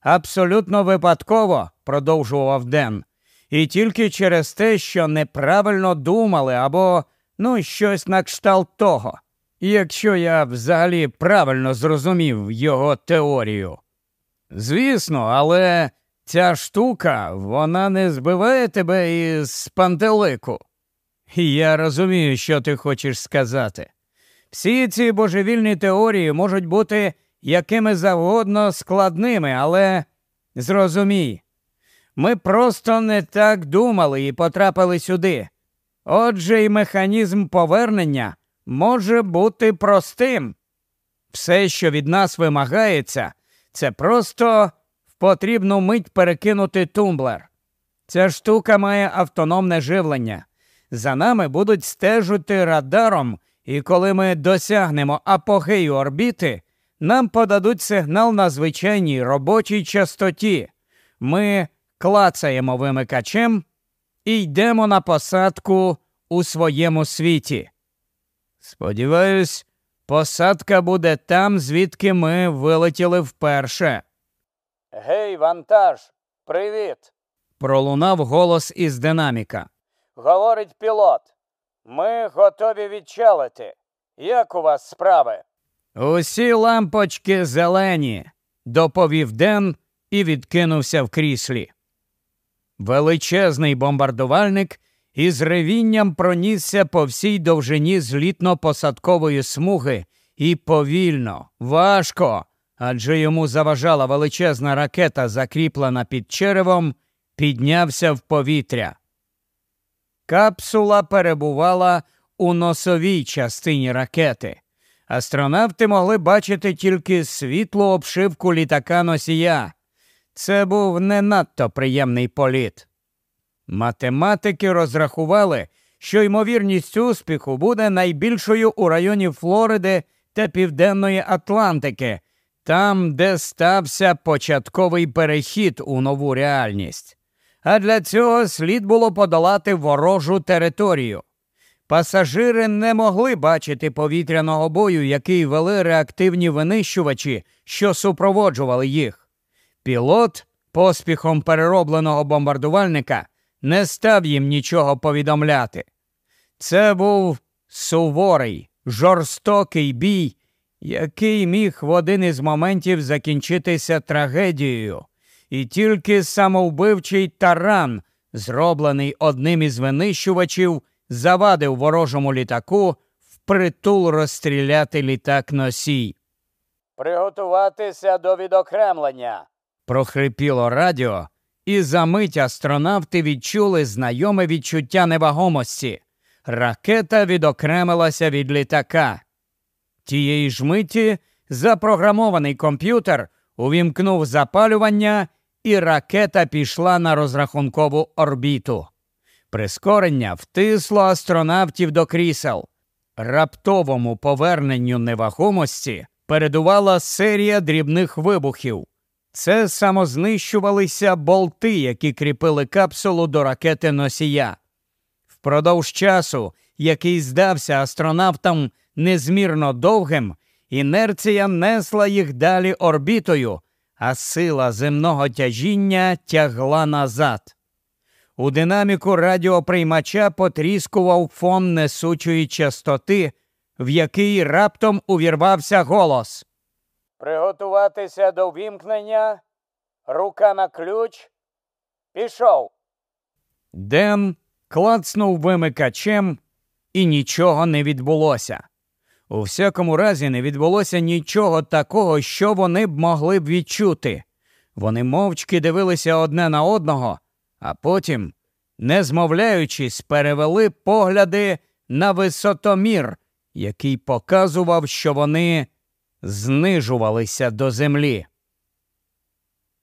абсолютно випадково, продовжував Ден, і тільки через те, що неправильно думали або ну, щось на кшталт того, якщо я взагалі правильно зрозумів його теорію. Звісно, але ця штука вона не збиває тебе із пантелику. Я розумію, що ти хочеш сказати. Всі ці божевільні теорії можуть бути якими завгодно складними, але зрозумій, ми просто не так думали і потрапили сюди. Отже, і механізм повернення може бути простим. Все, що від нас вимагається, це просто в потрібну мить перекинути тумблер. Ця штука має автономне живлення. За нами будуть стежити радаром, і коли ми досягнемо апогею орбіти, нам подадуть сигнал на звичайній робочій частоті. Ми клацаємо вимикачем і йдемо на посадку у своєму світі. Сподіваюсь, посадка буде там, звідки ми вилетіли вперше. Гей, вантаж, привіт. Пролунав голос із динаміка. Говорить пілот. Ми готові відчалити. Як у вас справи? Усі лампочки зелені, доповів Ден і відкинувся в кріслі. Величезний бомбардувальник із ревінням пронісся по всій довжині злітно-посадкової смуги і повільно, важко, адже йому заважала величезна ракета, закріплена під черевом, піднявся в повітря. Капсула перебувала у носовій частині ракети. Астронавти могли бачити тільки світлу обшивку літака носія. Це був не надто приємний політ. Математики розрахували, що ймовірність успіху буде найбільшою у районі Флориди та Південної Атлантики, там, де стався початковий перехід у нову реальність. А для цього слід було подолати ворожу територію. Пасажири не могли бачити повітряного бою, який вели реактивні винищувачі, що супроводжували їх. Пілот, поспіхом переробленого бомбардувальника, не став їм нічого повідомляти. Це був суворий, жорстокий бій, який міг в один із моментів закінчитися трагедією, і тільки самовбивчий таран, зроблений одним із винищувачів, завадив ворожому літаку впритул розстріляти літак носій. Приготуватися до відокремлення. Прохрипіло радіо, і за мить астронавти відчули знайоме відчуття невагомості. Ракета відокремилася від літака. Тієї ж миті запрограмований комп'ютер увімкнув запалювання, і ракета пішла на розрахункову орбіту. Прискорення втисло астронавтів до крісел. Раптовому поверненню невагомості передувала серія дрібних вибухів. Це самознищувалися болти, які кріпили капсулу до ракети носія. Впродовж часу, який здався астронавтам незмірно довгим, інерція несла їх далі орбітою, а сила земного тяжіння тягла назад. У динаміку радіоприймача потріскував фон несучої частоти, в який раптом увірвався голос. Приготуватися до вімкнення. Рука на ключ. Пішов. Ден клацнув вимикачем, і нічого не відбулося. У всякому разі, не відбулося нічого такого, що вони б могли б відчути. Вони мовчки дивилися одне на одного, а потім, не змовляючись, перевели погляди на висотомір, який показував, що вони знижувалися до землі.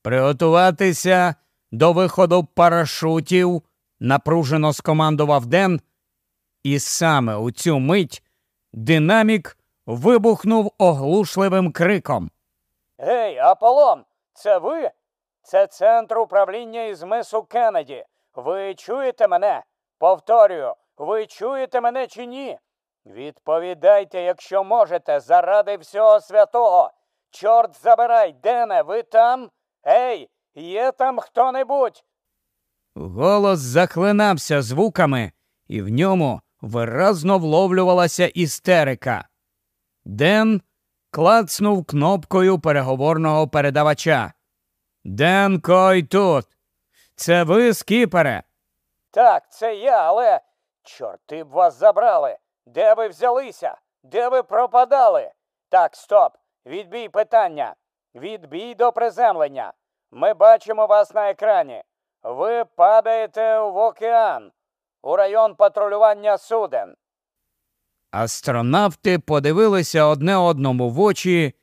Приготуватися до виходу парашутів, напружено скомандував Ден, і саме у цю мить динамік вибухнув оглушливим криком. Гей, Аполлон, це ви? Це центр управління із мису Кеннеді. Ви чуєте мене? Повторюю, ви чуєте мене чи ні? Відповідайте, якщо можете, заради всього святого. Чорт забирай, Дене, ви там? Ей, є там хто небудь? Голос захлинався звуками, і в ньому виразно вловлювалася істерика. Ден клацнув кнопкою переговорного передавача. Ден Кой тут. Це ви, скіпере? Так, це я, але. Чорти б вас забрали. Де ви взялися? Де ви пропадали? Так, стоп. Відбій питання. Відбій до приземлення. Ми бачимо вас на екрані. Ви падаєте в океан у район патрулювання суден. Астронавти подивилися одне одному в очі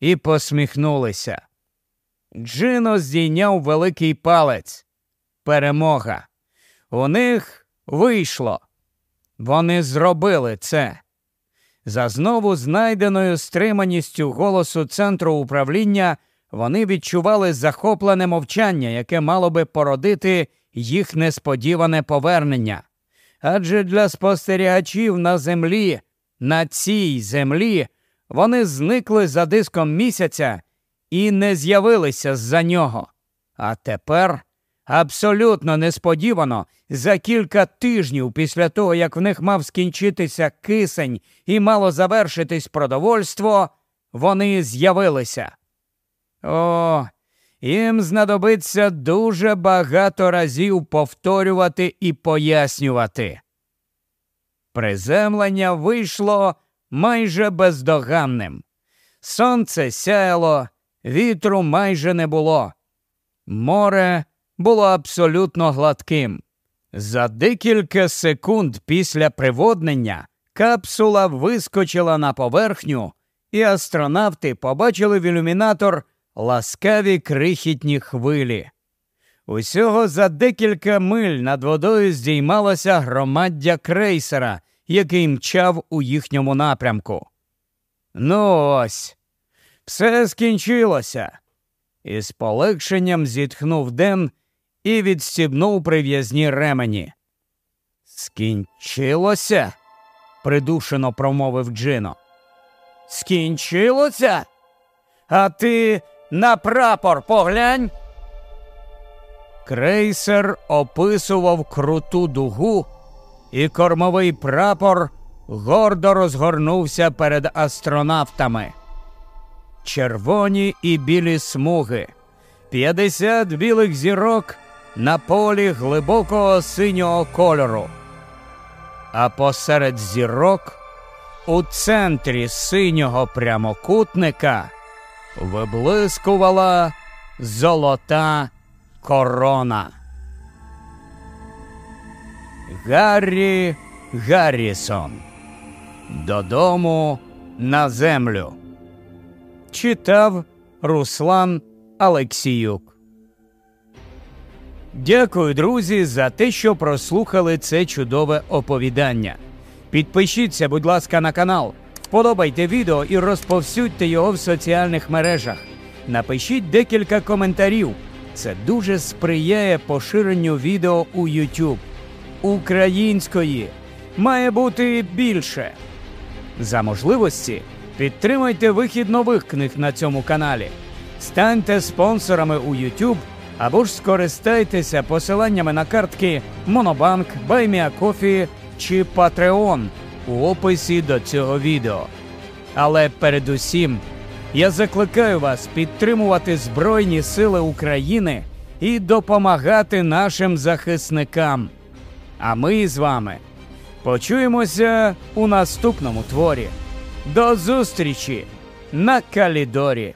і посміхнулися. Джино здійняв великий палець. Перемога. У них вийшло. Вони зробили це. За знову знайденою стриманістю голосу центру управління вони відчували захоплене мовчання, яке мало би породити їх несподіване повернення. Адже для спостерігачів на землі, на цій землі, вони зникли за диском місяця і не з'явилися з-за нього. А тепер абсолютно несподівано, за кілька тижнів після того, як в них мав скінчитися кисень і мало завершитись продовольство, вони з'явилися. О, їм знадобиться дуже багато разів повторювати і пояснювати. Приземлення вийшло майже бездоганним. Сонце сяяло, вітру майже не було. Море було абсолютно гладким. За декілька секунд після приводнення капсула вискочила на поверхню, і астронавти побачили в ілюмінатор ласкаві крихітні хвилі. Усього за декілька миль над водою здіймалося громаддя крейсера, який мчав у їхньому напрямку. Ну ось, все скінчилося. І з полегшенням зітхнув Ден і відстібнув прив'язні ремені. Скінчилося? придушено промовив Джино. Скінчилося? А ти на прапор поглянь. Крейсер описував круту дугу, і кормовий прапор гордо розгорнувся перед астронавтами. Червоні і білі смуги, п'ятдесят білих зірок на полі глибокого синього кольору. А посеред зірок у центрі синього прямокутника виблискувала золота корона. Гаррі Гаррісон. Додому на землю. Читав Руслан Алексіюк. Дякую, друзі, за те, що прослухали це чудове оповідання. Підпишіться, будь ласка, на канал. Вподобайте відео і розповсюдьте його в соціальних мережах. Напишіть декілька коментарів. Це дуже сприяє поширенню відео у YouTube. Української має бути більше. За можливості підтримайте вихід нових книг на цьому каналі. Станьте спонсорами у YouTube або ж скористайтеся посиланнями на картки Монобанк, Buy Me a Coffee чи Patreon у описі до цього відео. Але передусім я закликаю вас підтримувати Збройні Сили України і допомагати нашим захисникам. А ми з вами почуємося у наступному творі. До зустрічі на Калідорі!